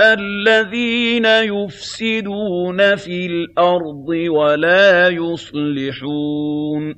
الَّذِينَ يُفْسِدُونَ فِي الْأَرْضِ وَلَا يُصْلِحُونَ